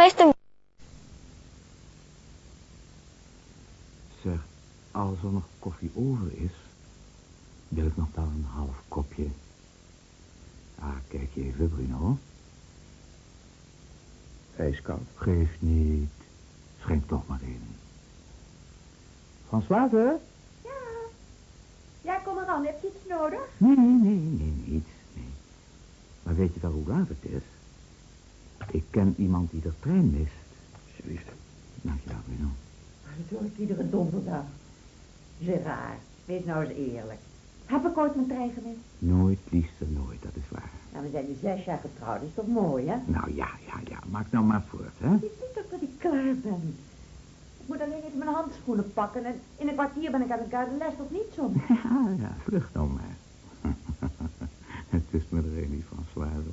meester... Zeg, als er nog koffie over is, wil ik nog wel een half kopje. Ah, kijk je even, Bruno. Ijskoud. Geeft niet. Schenk toch maar in. Françoise? Ja. Ja, kom eraan. Heb je iets nodig? Nee, nee, nee, niets. Nee. Maar weet je wel hoe laat het is? Ik ken iemand die de trein mist. Alsjeblieft. Dankjewel, Bruno. Dat doe ik iedere donderdag. Gerard, wees nou eens eerlijk. Heb ik ooit mijn trein gemist? Nooit, liefste, nooit, dat is waar. Nou, we zijn nu zes jaar getrouwd. Dat is toch mooi, hè? Nou ja, ja, ja, maak nou maar voort, hè? Je ziet toch dat ik klaar ben. Ik moet alleen even mijn handschoenen pakken en in een kwartier ben ik aan elkaar de les of niet zo. Ja, ja, vlucht nou maar. het is me er een niet van zwaarder.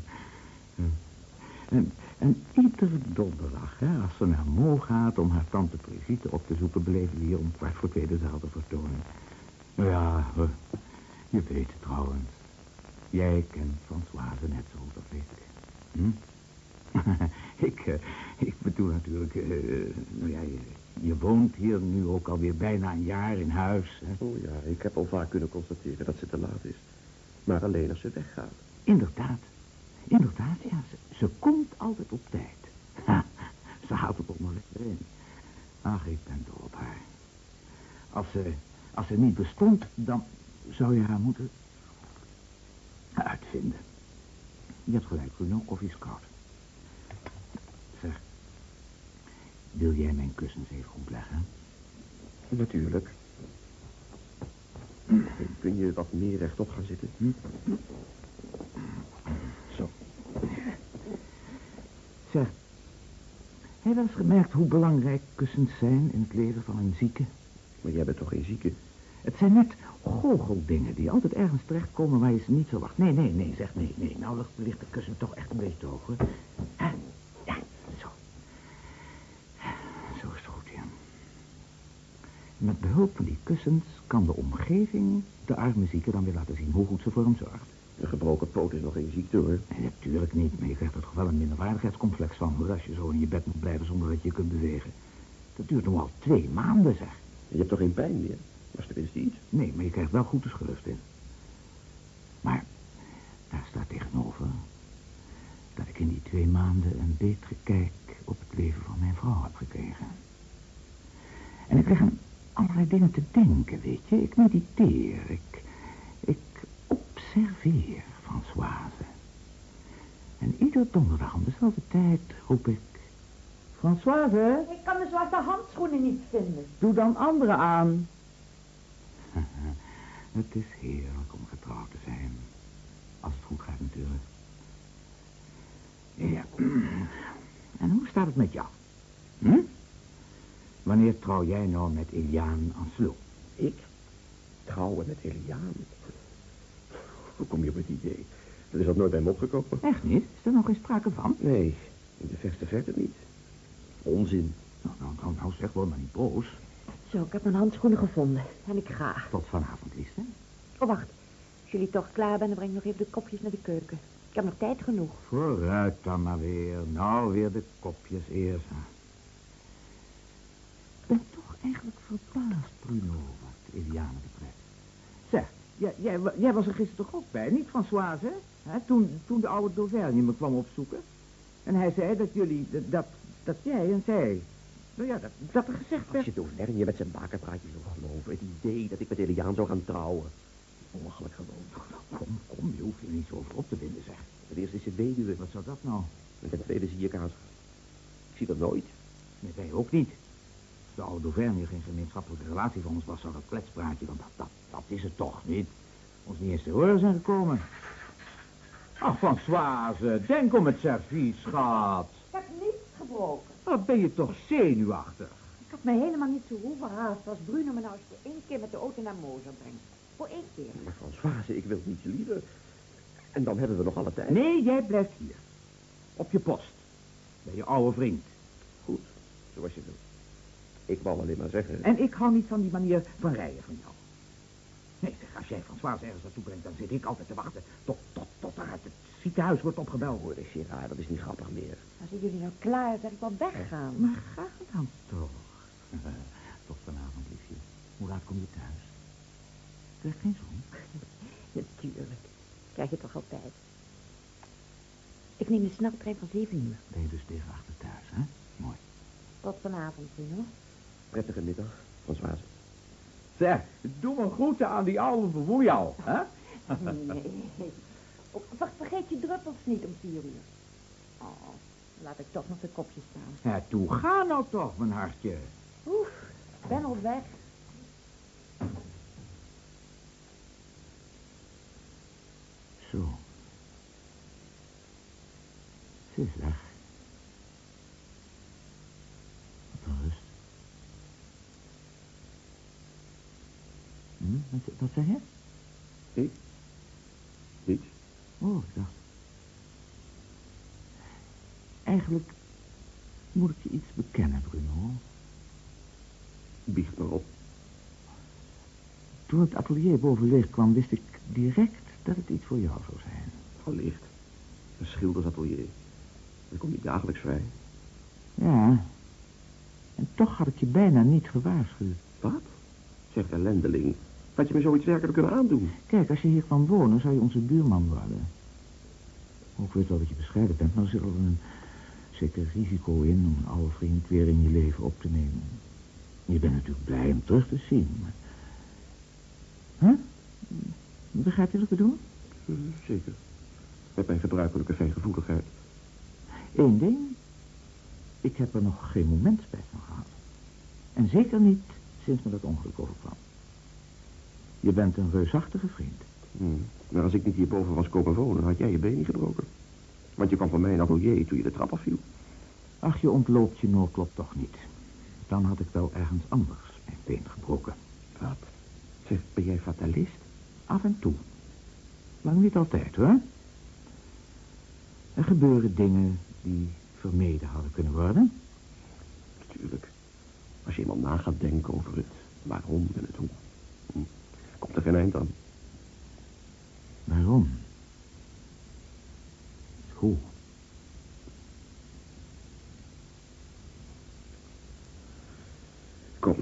En, en iedere donderdag, hè, als ze naar Mo gaat om haar tante Brigitte op te zoeken... beleven we hier om kwart voor twee dezelfde vertoning. Nou ja, je weet het trouwens. Jij kent Françoise net zo, dat weet ik. Hm? ik, eh, ik bedoel natuurlijk, eh, nou ja, je, je woont hier nu ook alweer bijna een jaar in huis. Hè? Oh ja, ik heb al vaak kunnen constateren dat ze te laat is. Maar alleen als ze weggaat. Inderdaad. Inderdaad, ja. Ze, ze komt altijd op tijd. Ha, ze haalt het onder erin. Ach, ik ben dol op haar. Als ze, als ze niet bestond, dan zou je haar moeten uitvinden. Je hebt gelijk, Bruno. Koffie is koud. Zeg, wil jij mijn kussens even goed leggen? Natuurlijk. Kun je wat meer rechtop gaan zitten? Hm? Zo. Zeg, heb je wel eens gemerkt hoe belangrijk kussens zijn in het leven van een zieke? Maar jij bent toch geen zieke? Het zijn net goocheldingen die altijd ergens terechtkomen waar je ze niet verwacht. Nee, nee, nee, zeg nee, nee. Nou ligt, de kussen toch echt een beetje te hoog. Hè? Ja, zo. Zo is het goed, ja. Met behulp van die kussens kan de omgeving de arme zieke dan weer laten zien hoe goed ze voor hem zorgt. Een gebroken poot is nog geen ziekte, hoor. Nee, natuurlijk niet, maar je krijgt er toch wel een minderwaardigheidscomplex van... hoor, als je zo in je bed moet blijven zonder dat je kunt bewegen. Dat duurt nog wel twee maanden, zeg. Je hebt toch geen pijn meer? Was tenminste iets. Nee, maar je krijgt wel goed schurft in. Maar daar staat tegenover dat ik in die twee maanden een betere kijk op het leven van mijn vrouw heb gekregen. En ik krijg aan allerlei dingen te denken, weet je. Ik mediteer, ik, ik observeer Françoise. En iedere donderdag om dezelfde tijd roep ik... Françoise, Ik kan mijn zwarte handschoenen niet vinden. doe dan anderen aan. Het is heerlijk om getrouwd te zijn. Als het goed gaat natuurlijk. Ja. En hoe staat het met jou? Hm? Wanneer trouw jij nou met Eliane Anslot? Ik? Trouwen met Eliaan? Hoe kom je op het idee? Dat is dat nooit bij me opgekomen. Echt niet? Is er nog geen sprake van? Nee, in de verste verte niet. Onzin. Nou, nou, nou, nou zeg, word maar niet boos. Zo, ik heb mijn handschoenen gevonden. En ik ga. Tot vanavond, liefste. Oh, wacht. Als jullie toch klaar zijn, dan breng ik nog even de kopjes naar de keuken. Ik heb nog tijd genoeg. Vooruit dan maar weer. Nou, weer de kopjes eerst. Ik ben toch eigenlijk verbaasd, Bruno, wat Eliane betreft. Jij, jij, wa- jij was er gisteren toch ook bij, niet Françoise? Hè? Toen, toen de oude Dauvergne me kwam opzoeken. En hij zei dat jullie, dat, dat, jij en zij... Nou ja, dat, dat er gezegd Als werd... je Dauvergne met zijn bakerpraatjes wil geloven. Het idee dat ik met Eliaan zou gaan trouwen. Ongeluk gewoon. Kom, kom, je hoeft er niet zo over op te winden, zeg. Ten eerste is ze weduwe. Wat zou dat nou? En ten tweede zie ik haar. Ik zie dat nooit. Nee, wij ook niet. Als de oude Dauvergne geen gemeenschappelijke relatie van ons was, zou dat kletspraatje, want dat, dat, dat is het toch niet. Ons niet eens te horen zijn gekomen. Ach, Françoise, denk om het servies, schat. Ik heb niets gebroken. Wat ben je toch zenuwachtig? Ik had me helemaal niet zo hoeven haast als Bruno me nou eens voor één keer met de auto naar Mozer brengt. Voor één keer. Maar Françoise, ik wil niets liever. En dan hebben we nog alle tijd. Nee, jij blijft hier. Op je post. Bij je oude vriend. Goed, zoals je wilt. Ik wou alleen maar zeggen... En ik hou niet van die manier van rijden van jou. Françoise ergens naartoe brengt, dan zit ik altijd te wachten tot, tot, tot het ziekenhuis wordt opgebeld. Hoor, Gerard, dat is niet grappig meer. Als ik jullie nou klaar zijn, ik wel weggaan. Maar ga dan toch. Tot vanavond, liefje. Hoe laat kom je thuis? Is geen zon. Natuurlijk. Krijg je toch altijd. Ik neem de sneltrein van zeven uur. Ben je dus tegen achter thuis, hè? Mooi. Tot vanavond, Bruno. Prettige middag, Françoise. Zeg, doe me groeten aan die oude bewoeial, hè? Nee. Wacht, vergeet je druppels niet om vier uur. Oh, laat ik toch nog een kopje staan. Ja, toe, ga nou toch, mijn hartje. Oef, ik ben al weg. Zo. Ze is weg. Wat een rust. Hm, wat, wat zeg je? Ik? Niets? Oh, ik dacht. Eigenlijk moet ik je iets bekennen, Bruno. Biecht maar op. Toen het atelier boven leeg kwam, wist ik direct dat het iets voor jou zou zijn. Allicht. Een schildersatelier. Dan kom je dagelijks vrij. Ja. En toch had ik je bijna niet gewaarschuwd. Wat? Zeg, ellendeling. Had je me zoiets werkelijk kunnen aandoen? Kijk, als je hier kwam wonen, zou je onze buurman worden. Ik weet wel dat je bescheiden bent, maar er zit al een zeker risico in om een oude vriend weer in je leven op te nemen. Je bent natuurlijk blij hem terug te zien, maar... Huh? Begrijp je wat ik bedoel? Eh, zeker. Met mijn gebruikelijke fijngevoeligheid. Eén ding. Ik heb er nog geen moment spijt van gehad. En zeker niet sinds me dat ongeluk overkwam. Je bent een reusachtige vriend. Hmm. Maar als ik niet hierboven was komen wonen, had jij je been niet gebroken. Want je kwam van mijn atelier toen je de trap afviel. Ach, je ontloopt je noodlot toch niet. Dan had ik wel ergens anders mijn been gebroken. Wat? Zeg, ben jij fatalist? Af en toe. Lang niet altijd, hoor. Er gebeuren dingen die vermeden hadden kunnen worden. Natuurlijk. Als je eenmaal na gaat denken over het waarom en het hoe. Komt er geen eind aan. Waarom? Hoe? Kom.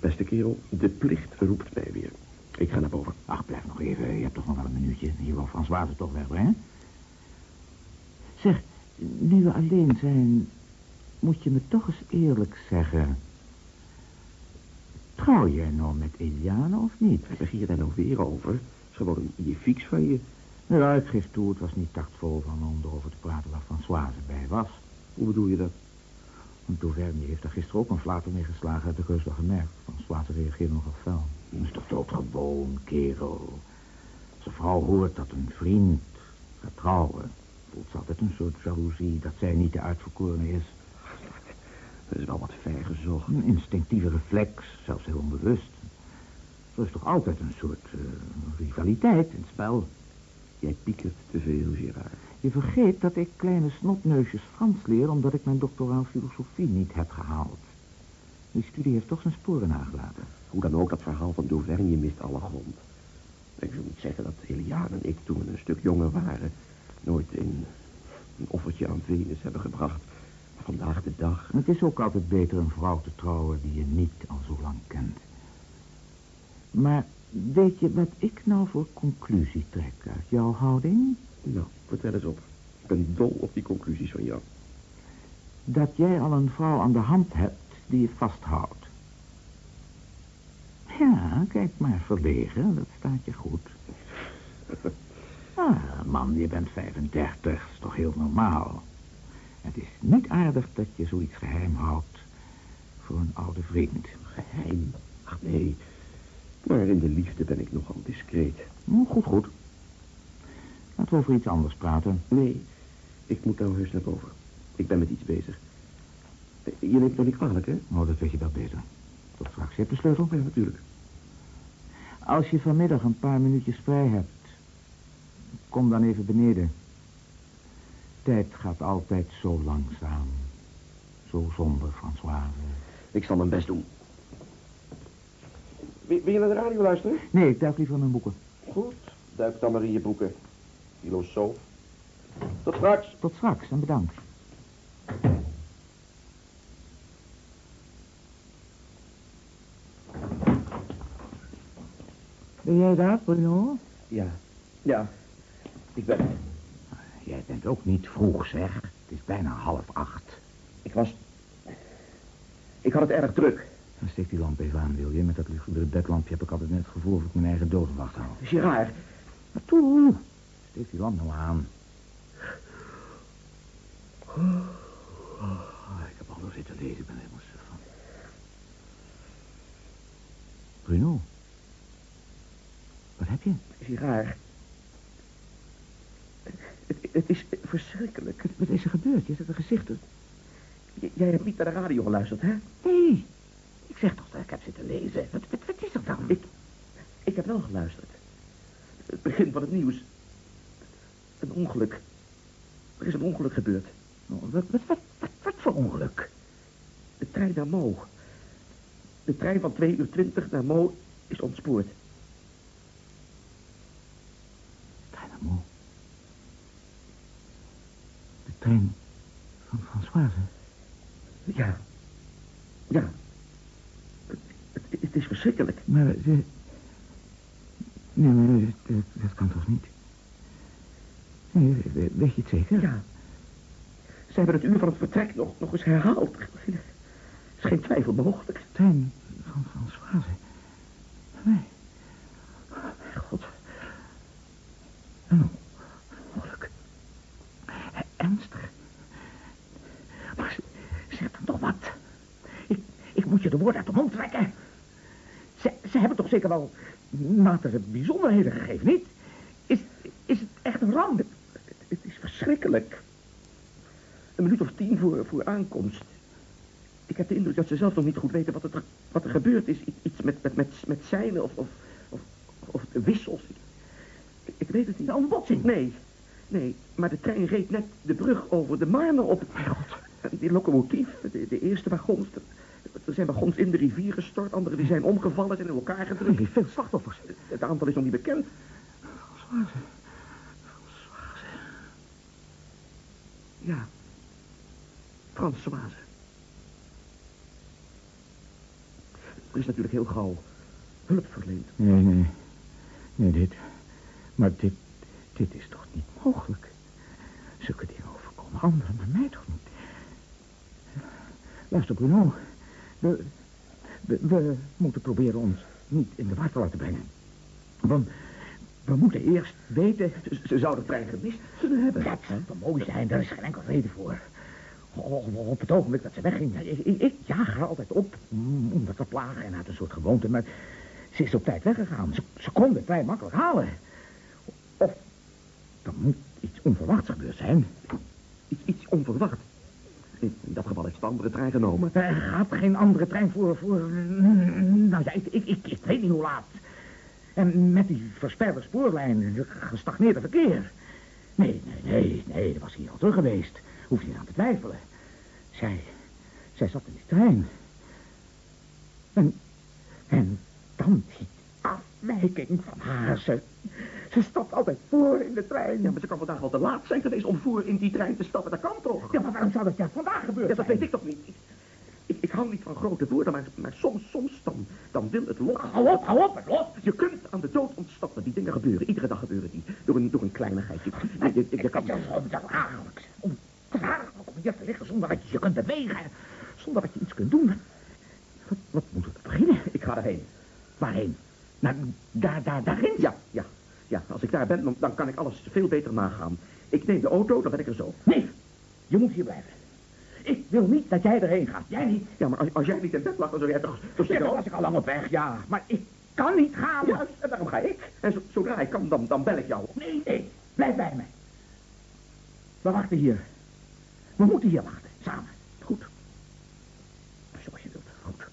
Beste kerel, de plicht roept mij weer. Ik ga naar boven. Ach, blijf nog even. Je hebt toch nog wel een minuutje. Hier wil Frans Water toch wegbrengen. Zeg, nu we alleen zijn, moet je me toch eens eerlijk zeggen. Trouw jij nou met Eliane of niet? Wat begin je daar nou weer over? Het is gewoon idee fix van je. Ja, ik geef toe, het was niet tactvol van om erover te praten waar Françoise bij was. Hoe bedoel je dat? Want Dauvergne heeft daar gisteren ook een flater mee geslagen, heb ik heus wel gemerkt. Françoise reageerde nogal fel. Dat is toch doodgewoon, kerel. Als een vrouw hoort dat een vriend gaat trouwen, voelt ze altijd een soort jaloezie dat zij niet de uitverkorene is. Dat is wel wat ver gezocht. Een instinctieve reflex, zelfs heel onbewust. Er is toch altijd een soort eh, rivaliteit in het spel. Jij piekert te veel, Gerard. Je vergeet dat ik kleine snotneusjes Frans leer... omdat ik mijn doctoraal filosofie niet heb gehaald. Die studie heeft toch zijn sporen nagelaten. Hoe dan ook, dat verhaal van Dauvergne mist alle grond. Ik wil niet zeggen dat Eliane en ik, toen we een stuk jonger waren... nooit een, een offertje aan Venus hebben gebracht. Vandaag de dag... Het is ook altijd beter een vrouw te trouwen die je niet al zo lang kent. Maar weet je wat ik nou voor conclusie trek uit jouw houding? Nou, vertel eens op. Ik ben dol op die conclusies van jou. Dat jij al een vrouw aan de hand hebt die je vasthoudt. Ja, kijk maar verlegen, dat staat je goed. Ah, man, je bent 35, is toch heel normaal. Het is niet aardig dat je zoiets geheim houdt voor een oude vriend. Geheim? Ach nee. Maar in de liefde ben ik nogal discreet. Hm, goed, goed. Laten we over iets anders praten. Nee, ik moet nou heus naar boven. Ik ben met iets bezig. Eh, Je neemt nog niet kwalijk, hè? Oh, dat weet je wel beter. Tot straks. Je hebt de sleutel? Ja, natuurlijk. Als je vanmiddag een paar minuutjes vrij hebt, kom dan even beneden. Tijd gaat altijd zo langzaam. Zo zonder, Françoise. Ik zal mijn best doen. Wil wil je naar de radio luisteren? Nee, ik duik liever in mijn boeken. Goed, duik dan maar in je boeken. filosoof. Tot straks. Tot straks en bedankt. Ben jij daar, Bruno? Ja, ja, ik ben. Jij bent ook niet vroeg, zeg. Het is bijna half acht. Ik was... Ik had het erg druk. Dan steek die lamp even aan, wil je? Met dat lichtende bedlampje heb ik altijd net het gevoel of ik mijn eigen dodenwacht hou. Gerard, Maar toe, steek die lamp nou aan. Oh, ik heb al zo zitten lezen, ik ben er helemaal suf van. Bruno. Wat heb je? Gerard. Het, het is verschrikkelijk. Wat is er gebeurd? Je zet een gezicht... J- jij hebt niet naar de radio geluisterd, hè? Nee, ik zeg toch dat ik heb zitten lezen. Wat, wat, wat is er dan? Ik, ik heb wel geluisterd. Het begin van het nieuws. Een ongeluk. Er is een ongeluk gebeurd. Oh, Wat, wat, wat, wat, wat voor ongeluk? De trein naar Mo. De trein van 2 uur 20 naar Mo is ontspoord. Dynamo. De trein van Françoise. Ja. Ja. Het, het, het is verschrikkelijk. Maar ze... Nee, maar dat, dat, kan toch niet? Nee, we- weet je het zeker? Ja. Ze hebben het uur van het vertrek nog, nog eens herhaald. Er is geen twijfel mogelijk. De trein van Françoise. Nee. Mijn god. Een ongeluk. Ernstig. Maar z- zeg dan toch wat. Ik, ik moet je de woorden uit de mond trekken. Ze, ze hebben toch zeker wel natere bijzonderheden gegeven, niet? Is, is het echt een ramp? Het, het is verschrikkelijk. Een minuut of tien voor, voor aankomst. Ik heb de indruk dat ze zelf nog niet goed weten wat, het er, wat er gebeurd is. Iets met, met, met, met zeilen of, of, of, of wissels. Ik, ik weet het niet. Een botsing? Nee, nee. Maar de trein reed net de brug over de Marne op. Mijn god. Die locomotief, de, de eerste wagons. Er, zijn wagons in de rivier gestort. Andere die zijn omgevallen en in elkaar gedrukt. zijn veel slachtoffers. Het aantal is nog niet bekend. Françoise. Ja. Françoise. Er is natuurlijk heel gauw hulp verleend. Nee, nee. Nee, dit... Maar dit... Dit is toch niet mogelijk? Zulke dingen overkomen anderen, maar mij toch niet? Luister, Bruno. We, we, we moeten proberen ons niet in de war te laten brengen. Want we moeten eerst weten... Ze, ze zouden de trein gemist kunnen hebben. Dat zou mooi zijn, daar is geen enkel reden voor. Oh, op het ogenblik dat ze wegging, ik, ik, ik jaag haar altijd op om haar te plagen en uit een soort gewoonte, maar ze is op tijd weggegaan. Ze, ze kon de trein makkelijk halen. Of er moet iets onverwachts gebeurd zijn. Iets, iets onverwacht. In dat geval heeft de andere trein genomen. Er gaat geen andere trein voor, voor mm, nou ja, ik, ik, ik, weet niet hoe laat. En met die versperde spoorlijn, gestagneerde verkeer. Nee, nee, nee, nee, dat was hier al terug geweest. Hoef je niet aan te twijfelen. Zij, zij zat in die trein. En, en dan die afwijking van haar. Ze stapt altijd voor in de trein. Ja, maar ze kan vandaag wel te laat zijn geweest om voor in die trein te stappen. Dat kan toch? Ja, maar waarom zou dat juist vandaag gebeuren Ja, dat weet ik toch niet. Ik, ik, ik hou niet van grote woorden, maar, maar soms, soms dan, dan wil het lot. Hou op, hou op, het lot. Je kunt aan de dood ontsnappen. Die dingen gebeuren. Iedere dag gebeuren die. Door een, door een kleinigheid. Je, je, je, je, kan... Het is ondraaglijk. Ondraaglijk om hier te liggen zonder dat je je kunt bewegen. Zonder dat je iets kunt doen. Wat, wat moeten we beginnen? Ik ga erheen. Waarheen? Naar daar, daar, daarin? Ja, ja. Ja, als ik daar ben, dan, dan kan ik alles veel beter nagaan. Ik neem de auto, dan ben ik er zo. Nee, je moet hier blijven. Ik wil niet dat jij erheen gaat. Jij niet. Ja, maar als, als jij niet in bed lag, dan zou jij toch... toch Ja, dan was ik al lang op weg, ja. Maar ik kan niet gaan. Juist, en daarom ga ik. En zo- zodra ik kan, dan, dan bel ik jou. Nee, nee. Blijf bij me. We wachten hier. We moeten hier wachten. Samen. Goed. Zoals je wilt. Goed.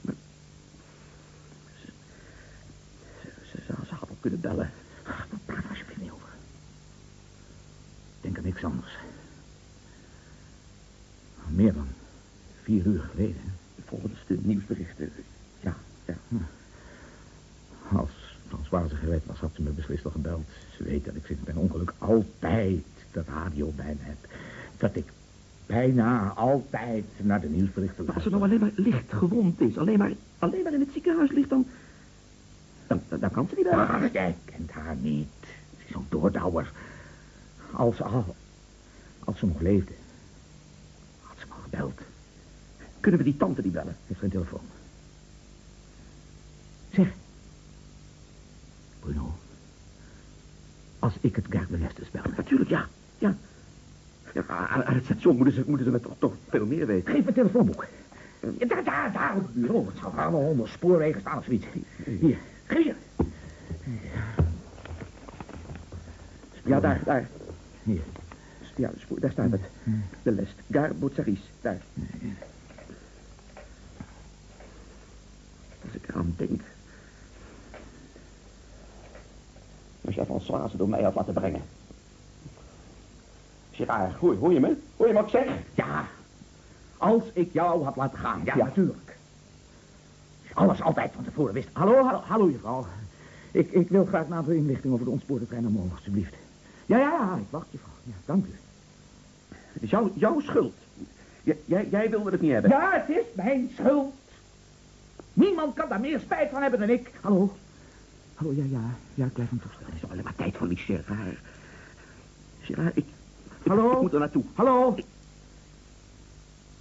Maar... Ze, ze, ze, ze, ze had ook kunnen bellen. Praat alsjeblieft niet over. Denk aan niks anders. Meer dan vier uur geleden. Volgens de nieuwsberichten. Ja, ja. Als Frans Françoise gered was, had ze me beslist al gebeld. Ze weet dat ik sinds mijn ongeluk altijd de radio bij me heb. Dat ik bijna altijd naar de nieuwsberichten Maar als ze nou alleen maar licht gewond is, alleen maar, alleen maar in het ziekenhuis ligt, dan... Dan, kan ze niet wel. Ach, jij kent haar niet. Ze is zo'n doordouwer. Als, al, als ze nog leefde, had ze me gebeld. Kunnen we die tante niet bellen? Heeft geen telefoon. Zeg. Bruno. Als ik het Gare de Lestes bel. Natuurlijk, ja. Ja. ja aan, het station moeten ze, moeten ze me toch, toch veel meer weten. Geef mijn telefoonboek. Ja, daar, daar, daar op het bureau. Het zal allemaal onder spoorwegen staan of zoiets. Hier, Ja, daar, daar. Hier. Ja, daar staat het. De lest. Gare Botsaris. Daar. Als ik eraan denk. Als jij van Slazen door mij had laten brengen. Gerard, hoor, hoor je me? Hoor je me wat ik zeg? Ja, als ik jou had laten gaan. Ja, Ja. natuurlijk. Alles altijd van tevoren wist. Hallo, hallo, hallo juffrouw. Ik, ik wil graag een aantal inlichting over de ontspoorde trein naar alstublieft. Ja, ja, ja, ik wacht, juffrouw. Ja, dank u. Het is jouw, jouw schuld. J- jij, jij wilde het niet hebben. Ja, het is mijn schuld. Niemand kan daar meer spijt van hebben dan ik. Hallo. Hallo, ja, ja. Ja, ik blijf hem Het toestellen. is alleen maar tijd voor die Gerard. Gerard, ik, Hallo? ik moet er naartoe. Hallo.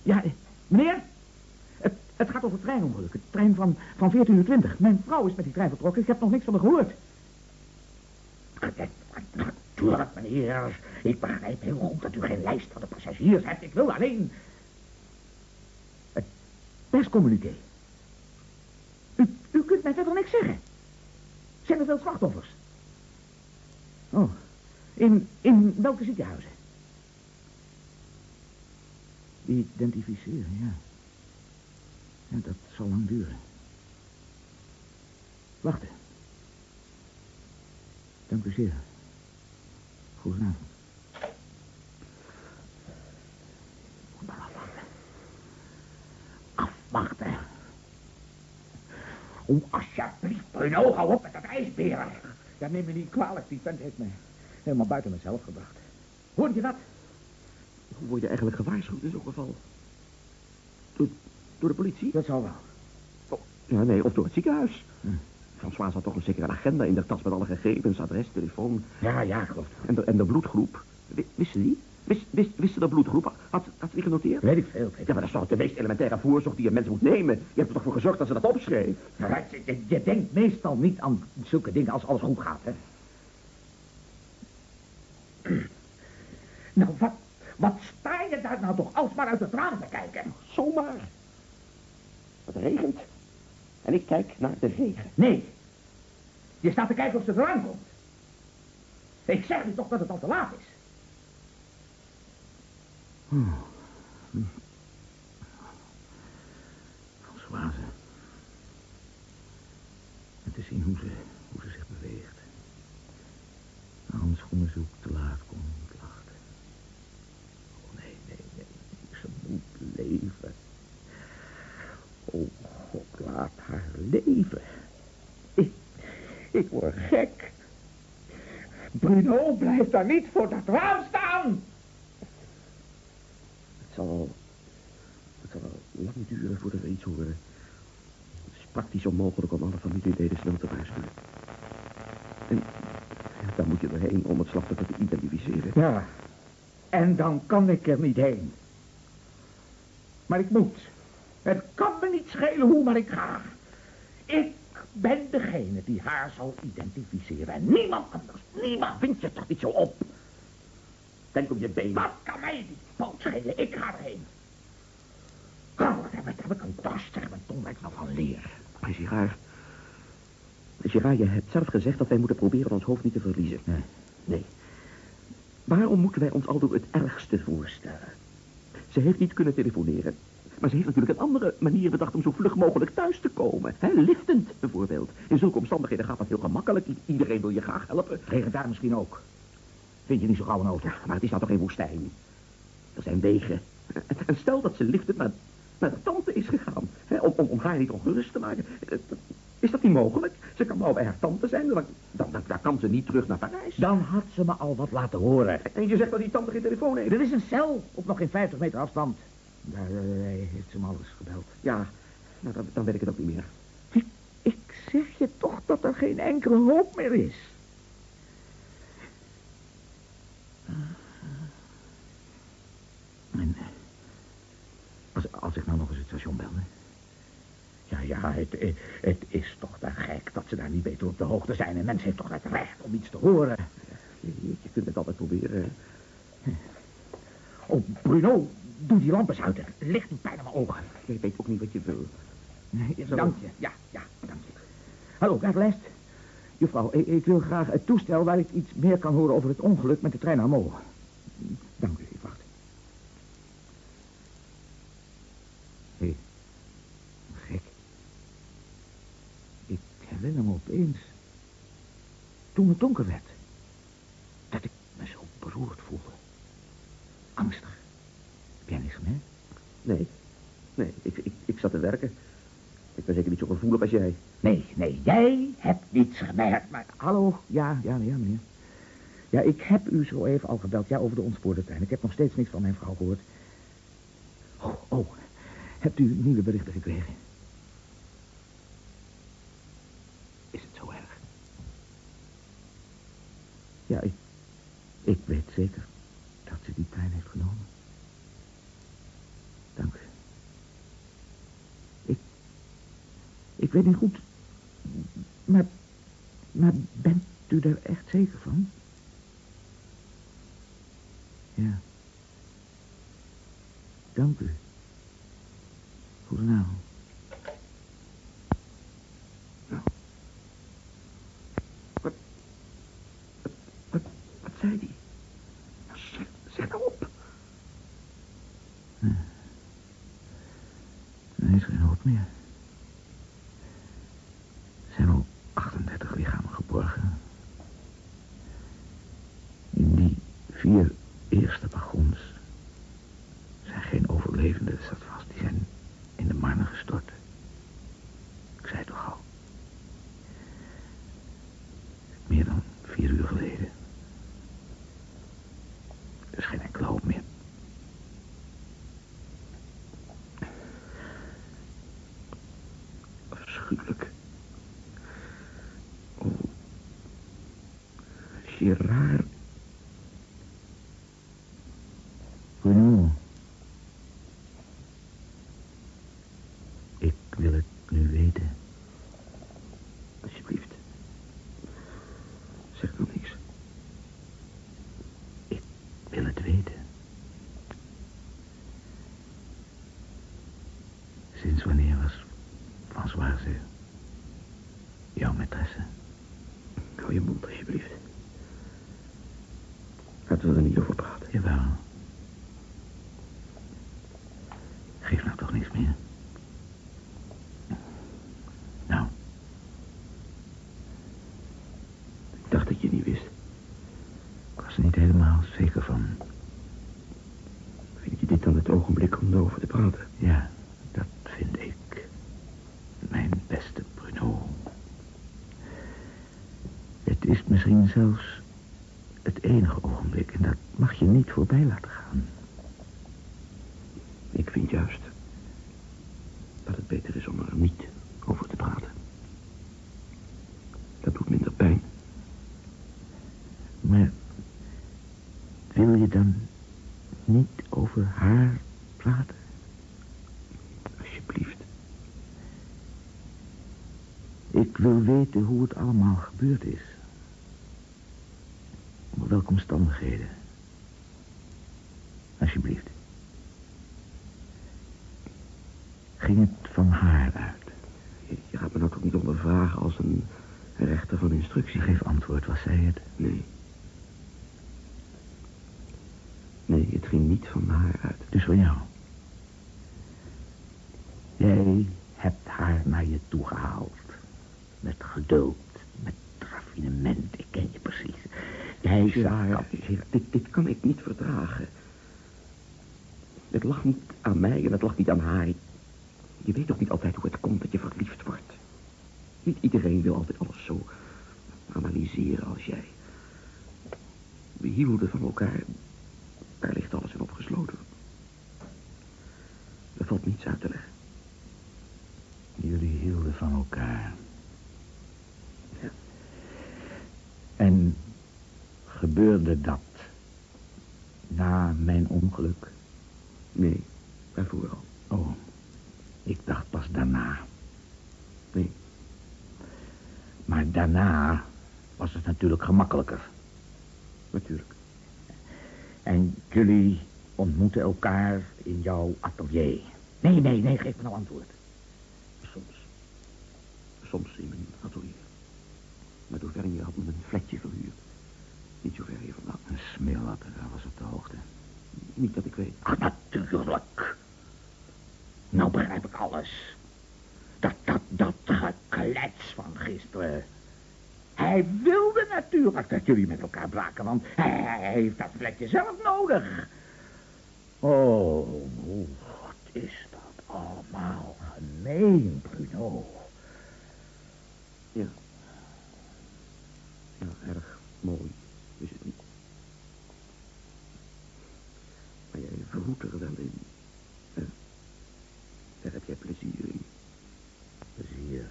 Ja, eh, meneer? Het, het gaat over het treinongeluk. Het trein van, van 14 uur 20. Mijn vrouw is met die trein vertrokken. Ik heb nog niks van haar gehoord. Natuurlijk, meneer. Ik begrijp heel goed dat u geen lijst van de passagiers hebt. Ik wil alleen... Het perscommuniqué. U, u kunt mij verder niks zeggen. Zijn er veel slachtoffers? Oh, in, in welke ziekenhuizen? Identificeren, ja. Ja, dat zal lang duren. Wachten. Dank u zeer. Goedenavond. Moet maar afwachten. Afwachten. Oh, alsjeblieft, Bruno, hou op met dat ijsberen. Ja, neem me niet kwalijk, die vent heeft me helemaal buiten mezelf gebracht. Hoorde je dat? Hoe word je eigenlijk gewaarschuwd in zo'n geval? Door, door de politie? Dat zal wel. Oh, ja, nee, of door het ziekenhuis. Hm. François had toch een zeker een agenda in de tas met alle gegevens, adres, telefoon Ja, ja, het. en de, en de bloedgroep. Wi- Wisten die? Wist, wist, wisten de bloedgroep? Had, had ze die genoteerd? Weet ik veel, ik Ja, maar dat is toch de meest elementaire voorzorg die een mens moet nemen. Je hebt er toch voor gezorgd dat ze dat opschreef? Maar je, je- je denkt meestal niet aan zulke dingen als alles goed gaat, hè? Nou, wat, wat sta je daar nou toch alsmaar uit het raam te kijken? Zomaar. Het regent. En ik kijk naar de regen. Nee. Je staat te kijken of ze eraan komt. Ik zeg je toch dat het al te laat is. Françoise. En te zien hoe ze, hoe ze zich beweegt. Handschoenen zoekt, te laat komt, lacht. Oh, nee, nee, nee. Ze moet leven. Oh, God, laat haar leven. Ik, ik word gek. Bruno, blijf daar niet voor dat raam staan. Het zal, het zal wel lang duren voordat we iets horen. Het is praktisch onmogelijk om alle familieleden snel te waarschuwen. En daar moet je doorheen om het slachtoffer te identificeren. Ja, en dan kan ik er niet heen. Maar ik moet. Het kan me niet schelen hoe, maar ik ga. Ik ben degene die haar zal identificeren. En niemand anders. Niemand. Wind je toch niet zo op? Denk op je been. Wat kan mij die poot schelen? Ik ga erheen. Oh, wat heb ik, heb ik een dorst. Zeg, mijn tong lijkt nog van leer. Maar Gerard... Gerard, je hebt zelf gezegd dat wij moeten proberen ons hoofd niet te verliezen. Nee. Nee. Waarom moeten wij ons al door het ergste voorstellen? Ze heeft niet kunnen telefoneren. Maar ze heeft natuurlijk een andere manier bedacht om zo vlug mogelijk thuis te komen. Hè, liftend bijvoorbeeld. In zulke omstandigheden gaat dat heel gemakkelijk. I- Iedereen wil je graag helpen. Regent daar misschien ook. Vind je niet zo gauw een auto? Ja, maar het is nou toch geen woestijn. Er zijn wegen. En- stel dat ze liftend naar, naar de tante is gegaan. Hè, om, om, om haar niet ongerust te maken. Is dat niet mogelijk? Ze kan nou bij haar tante zijn, dan, dan, dan, dan kan ze niet terug naar Parijs. Dan had ze me al wat laten horen. En je zegt dat die tante geen telefoon heeft. Er is een cel op nog geen 50 meter afstand. Daar eh, heeft ze me alles gebeld. Ja, nou, dan, dan weet ik het ook niet meer. Ik, ik zeg je toch dat er geen enkele hoop meer is. En eh, als, als ik nou nog eens het station belde. Ja, ja, het, het, het is toch te gek dat ze daar niet beter op de hoogte zijn. En mens heeft toch het recht om iets te horen. Je, je kunt het altijd proberen. Oh, Bruno, doe die lamp eens uit. Het ligt niet pijn aan mijn ogen. Je weet ook niet wat je wil. Nee, dank je. Ja, ja, dank je. Hallo, kaartlijst. Juffrouw, ik, ik, wil graag het toestel waar ik iets meer kan horen over het ongeluk met de trein naar Mo. Dank u, ik wacht. Hé, hey, gek. Ik herinner me opeens, toen het donker werd, dat ik me zo beroerd voelde. Angstig. Heb jij niks gemerkt? Nee, nee, ik, ik, ik zat te werken. Ik ben zeker niet zo gevoelig als jij. Nee, nee, jij hebt niets gemerkt. Maar hallo, ja, ja, ja, meneer. Ja, ik heb u zo even al gebeld, ja, over de ontspoorde trein. Ik heb nog steeds niks van mijn vrouw gehoord. Oh, oh, hebt u nieuwe berichten gekregen? Goed, Afschuwelijk. Oh. Gerard. Bruno. Ik wil het nu weten. Alsjeblieft. Zeg nog niks. Ik wil het weten. Sinds wanneer was Françoise jouw maîtresse? Hou je mond, alsjeblieft. Laten we er niet over praten. Jawel. Geef nou toch niks meer. Nou, Ik dacht dat je niet wist. ik was er niet helemaal zeker van. Vind je dit dan het ogenblik om erover te praten? Ja, dat vind ik. Mijn beste Bruno. Het is misschien zelfs het enige ogenblik. En dat mag je niet voorbij laten gaan. Ik vind juist dat het beter is om er niet over te praten. Dat doet minder pijn. Maar wil je dan niet over haar praten? Alsjeblieft. Ik wil weten hoe het allemaal gebeurd is. Onder welke omstandigheden. Alsjeblieft. Ging het van haar uit? Je, gaat me nou toch niet ondervragen als een rechter van instructie. Geef antwoord, was zij het? Nee. Nee, het ging niet van haar uit. Dus van jou. Jij hebt haar naar je toe gehaald. Met geduld, met raffinement. Ik ken je precies. Jij zag... Dit, dit kan ik niet verdragen. Het lag niet aan mij en het lag niet aan haar. Je weet toch niet altijd hoe het komt dat je verliefd wordt. Niet iedereen wil altijd alles zo analyseren als jij. We hielden van elkaar. Daar ligt alles in opgesloten. Er valt niets uit te leggen. Jullie hielden van elkaar. Ja. En gebeurde dat na mijn ongeluk? Nee, daarvoor al. Oh, ik dacht pas daarna. Nee. Maar daarna was het natuurlijk gemakkelijker. Natuurlijk. En jullie ontmoeten elkaar in jouw atelier. Nee, nee, nee, geef me nou antwoord. Soms. Soms in mijn atelier. Maar Dauvergne had me een flatje verhuurd. Niet zo ver hier vandaan. Een smeerlapper, daar was op de hoogte. Niet dat ik weet. Ach, natuurlijk. Nou begrijp ik alles. Dat, dat, dat geklets van gisteren. Hij wilde natuurlijk dat jullie met elkaar braken, want hij, heeft dat vlekje zelf nodig. Oh, wat is dat allemaal gemeen, Bruno. Ja. Ja, erg mooi is het niet. Maar jij vermoedt er wel in. Daar heb jij plezier in. Plezier.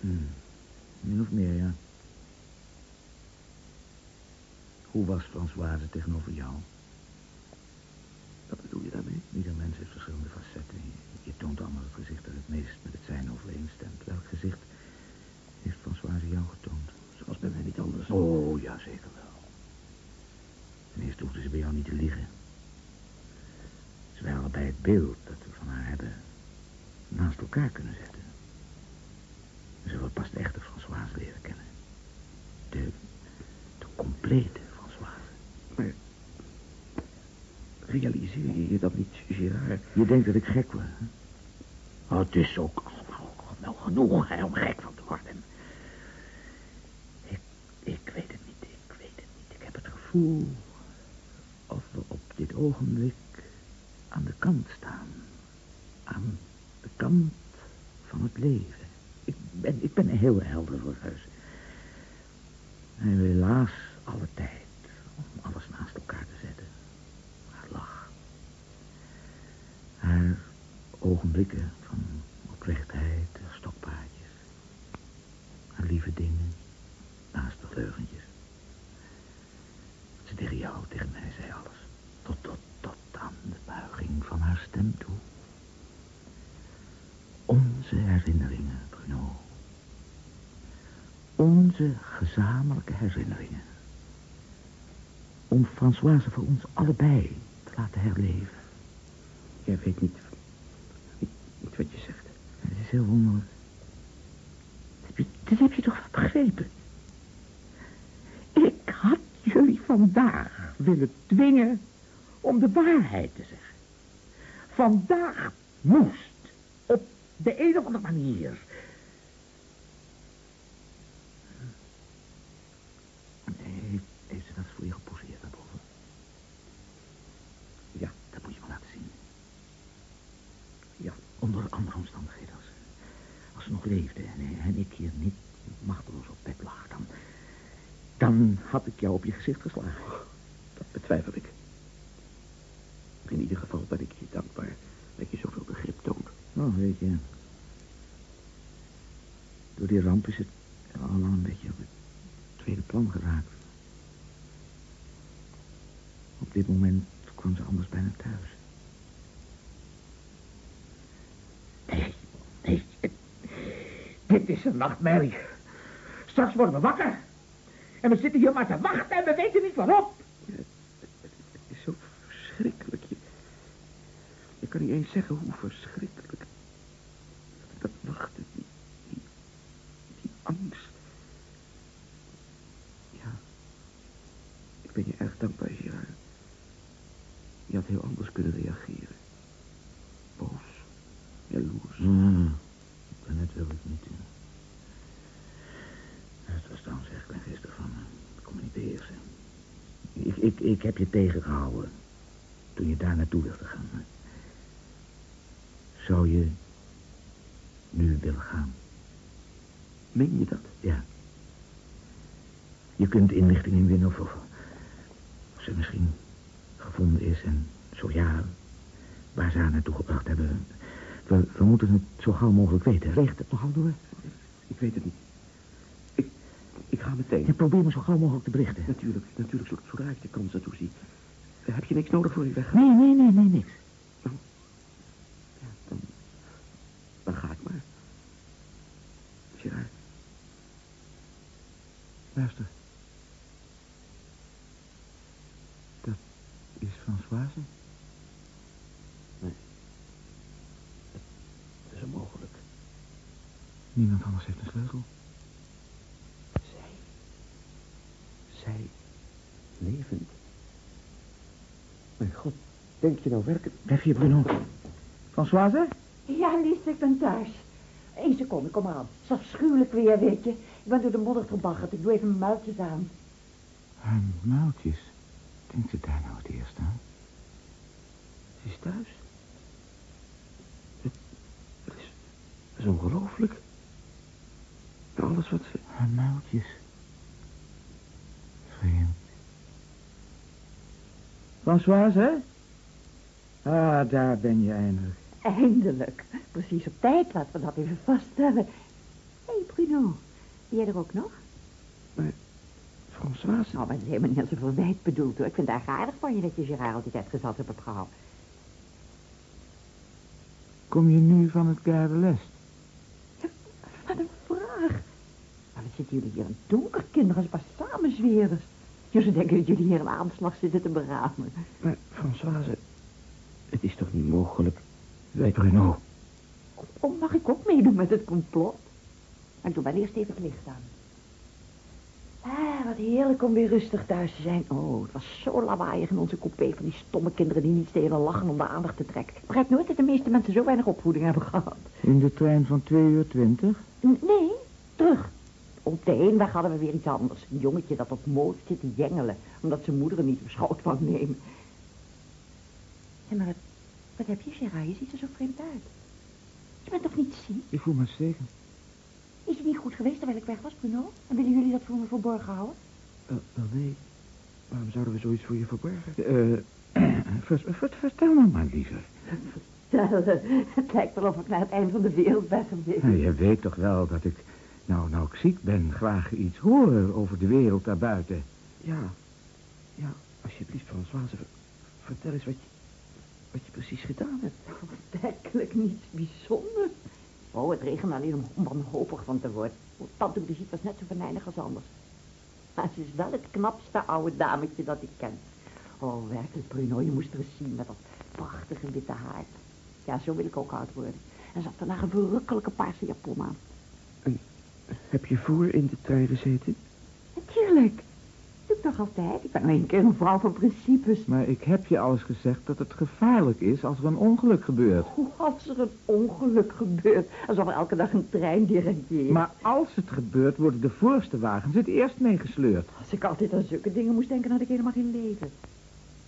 Hm. Min of meer, ja. Hoe was Françoise tegenover jou? Wat bedoel je daarmee? Ieder mens heeft verschillende facetten. Je toont allemaal het gezicht dat het meest met het zijn overeenstemt. Welk gezicht heeft Françoise jou getoond? Zoals bij mij niet anders. Oh, ja, zeker wel. Ten eerste hoefde ze bij jou niet te liegen. Wij allebei het beeld dat we van haar hebben naast elkaar kunnen zetten. We zullen pas de echte Françoise leren kennen. De, de complete Françoise. Maar realiseer je je dat niet, Gérard? Je denkt dat ik gek word, hè? Oh, het is ook allemaal wel genoeg, hè, om gek van te worden. Ik, ik weet het niet, ik weet het niet. Ik heb het gevoel of we op dit ogenblik aan de kant staan. Aan de kant van het leven. Ik ben, ik ben heel helder voor huis. En helaas alle tijd om alles naast elkaar te zetten. Haar lach. Haar ogenblikken van oprechtheid, stokpaardjes. Haar lieve dingen naast de leugentjes. Ze tegen jou, tegen mij zei alles. Tot, tot, tot aan de buiging van haar stem toe. Onze herinneringen, Bruno. Onze gezamenlijke herinneringen. Om Françoise voor ons allebei te laten herleven. Jij weet niet, niet, niet wat je zegt. Het is heel wonderlijk. Dit heb je, dit heb je toch wel begrepen? Ik had jullie vandaag willen dwingen om de waarheid te zeggen. Vandaag moest, op de een of andere manier... Nee, heeft ze dat voor je geposeerd daarboven? Ja, Dat moet je me laten zien. ja. Onder andere omstandigheden, als, als ze nog leefde en, en ik hier niet machteloos op bed lag, dan, dan had ik jou op je gezicht geslagen. Dat betwijfel ik. In ieder geval ben ik je dankbaar dat je zoveel begrip toont. Oh, weet je. Door die ramp is het allemaal een beetje op het tweede plan geraakt. Op dit moment kwam ze anders bijna thuis. Nee, nee. Dit is een nachtmerrie. Straks worden we wakker. En we zitten hier maar te wachten en we weten niet waarop. Het is zo verschrikkelijk. Je, kan niet eens zeggen hoe verschrikkelijk. Dat wachten, die, die, die angst. Ja, ik ben je erg dankbaar, Gerard. Je had heel anders kunnen reageren. Boos, jaloers. Hmm. Daarnet wil ik niet. eh. Het was trouwens echt klein gisteren van, eh, ik kon me niet beheersen. Ik, heb je tegengehouden toen je daar naartoe wilde gaan. Zou je nu wil gaan. Meen je dat? Ja. Je kunt inlichtingen winnen of, of, of ze misschien gevonden is en zo ja, waar ze haar naartoe gebracht hebben. We, we moeten het zo gauw mogelijk weten. Regent het nogal door? Ik weet het niet. Ga meteen. Ja, probeer me zo gauw mogelijk te berichten. Natuurlijk, natuurlijk, zo- zodra ik de kans ertoe zie. Eh, Heb je niks nodig voor ik wegga? Nee, nee, nee, nee, niks. Ja, dan, dan ga ik maar. Gerard, Luister. Dat is Françoise? dat is onmogelijk. Niemand anders heeft een sleutel. Zij. Zij. Levend. Mijn god, denk je nou werkelijk... Blijf hier, Bruno. Françoise? Ja, Lies, ik ben thuis. Eén seconde, kom maar aan. Het is afschuwelijk weer, weet je. Ik ben door de modder gebaggerd. Ik doe even mijn muiltjes aan. Haar muiltjes. Denkt ze daar nou het eerst aan? Ze is thuis. Het, het is, het is ongelooflijk. Alles wat ze... Haar muiltjes. Vreemd. Françoise? Ah, daar ben je eindelijk. Eindelijk. Precies op tijd, laten we dat even vaststellen. Hé, hey, Bruno. Ben jij er ook nog? Françoise... Nou, maar het is helemaal niet als een verwijt bedoeld, hoor. Ik vind het aardig van je dat je Gerard altijd uitgezet hebt opgehouden. Kom je nu van het Gare Lest? Wat een vraag. Maar wat zitten jullie hier het donker, kinderen, als samenzwerers. Jullie denken dat jullie hier een aanslag zitten te beramen. Maar, Françoise... Het is toch niet mogelijk... Wij, Bruno. Oh, mag ik ook meedoen met het complot? Maar ik doe wel eerst even het licht aan. Ah, wat heerlijk om weer rustig thuis te zijn. Oh, het was zo lawaaiig in onze coupé van die stomme kinderen die niet stelen lachen om de aandacht te trekken. Ik begrijp nooit dat de meeste mensen zo weinig opvoeding hebben gehad. In de trein van 2 uur 20? N- Nee, terug. Op de heenweg hadden we weer iets anders. Een jongetje dat op moot zit te jengelen, omdat zijn moeder hem niet op schoot wou nemen. Hé, maar wat, wat heb je, Gerard? Je ziet er zo vreemd uit. Je bent toch niet ziek? Ik voel me zeker. Is het niet goed geweest terwijl ik weg was, Bruno? En willen jullie dat voor me verborgen houden? Wel, wel, nee. Waarom zouden we zoiets voor je verbergen? Eh, vers- vers- vertel nou maar liever. Vertellen. Het lijkt wel of ik naar het eind van de wereld ben geweest. Nou, je weet toch wel dat ik, nou, nou ik ziek ben, graag iets hoor over de wereld daarbuiten. Ja. Ja, alsjeblieft, Françoise. ver- Vertel eens wat je, wat je precies gedaan hebt. Werkelijk niets bijzonders. Oh, het regent alleen om, wanhopig van te worden. Tante Brigitte was net zo venijnig als anders. Maar ze is wel het knapste oude dametje dat ik ken. Oh, werkelijk, Bruno, je moest er eens zien met dat prachtige witte haar. Ja, zo wil ik ook oud worden. En ze had vandaag een verrukkelijke paarse japon aan. Heb je voor in de trein gezeten? Natuurlijk. Doe ik toch altijd. Ik ben nou een keer een vrouw van principes. Maar ik heb je al eens gezegd dat het gevaarlijk is als er een ongeluk gebeurt. Hoe als er een ongeluk gebeurt. Alsof er elke dag een trein dirigeert. Maar als het gebeurt, worden de voorste wagens het eerst meegesleurd. Als ik altijd aan zulke dingen moest denken, had ik helemaal geen leven.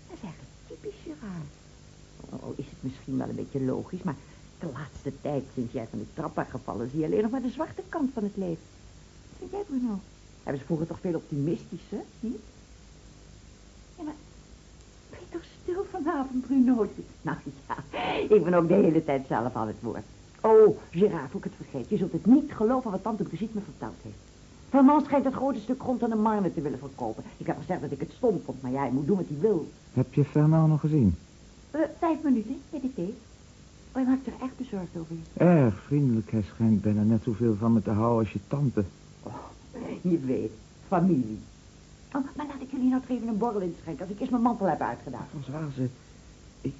Dat is eigenlijk typisch Gerard. Oh, is het misschien wel een beetje logisch, maar de laatste tijd, sinds jij van de trap bent gevallen, zie je alleen nog maar de zwarte kant van het leven. Wat vind jij, Bruno? Hebben ze vroeger toch veel optimistisch, hè? Niet? Ja, maar... Ben je toch stil vanavond, Bruno? Nou ja, ik ben ook de hele tijd zelf aan het woord. Oh, Gerard, voor ik het vergeet. Je zult het niet geloven wat tante Brigitte me verteld heeft. Vermans schijnt het grote stuk grond aan de marne te willen verkopen. Ik heb gezegd dat ik het stom vond, maar ja, hij moet doen wat hij wil. Heb je Fernand nog gezien? Eh, vijf minuten, weet ik thee. Oh, je maakt er echt bezorgd over je. Erg vriendelijk. Hij schijnt bijna net zoveel van me te houden als je tante. Je weet, familie. Oh, maar laat ik jullie nou even een borrel inschenken als ik eerst mijn mantel heb uitgedaan. Françoise, ik,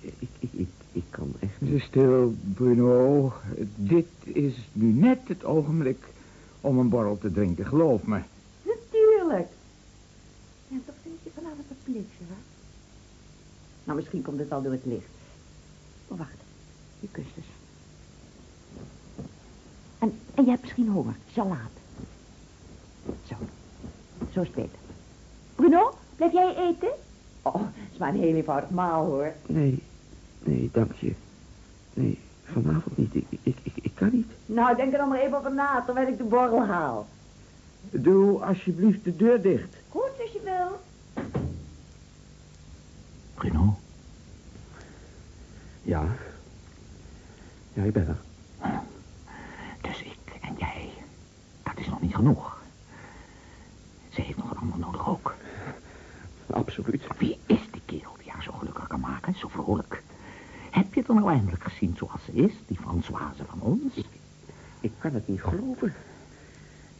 ik, ik, ik, ik kan echt niet. Stil, Bruno. Dit is nu net het ogenblik om een borrel te drinken, geloof me. Natuurlijk. Ja, toch vind je vanavond een plekje, hè? Nou, misschien komt het al door het licht. Oh, wacht. Je kust eens. En, en je hebt misschien honger. Salaat. Zo. Zo is het beter. Bruno, blijf jij eten? Oh, het is maar een heel eenvoudig maal, hoor. Nee, nee, dank je. Nee, Vanavond niet. Ik, ik, ik, ik kan niet. Nou, denk er dan maar even over na, terwijl ik de borrel haal. Doe alsjeblieft de deur dicht. Goed, als je wil. Bruno? Ja. Ja, ik ben er. Dus ik en jij. Dat is nog niet genoeg. Ze heeft nog een ander nodig ook. Absoluut. Wie is die kerel die haar zo gelukkig kan maken? Zo vrolijk. Heb je het er nou eindelijk gezien zoals ze is? Die Françoise van ons? Ik, ik kan het niet geloven.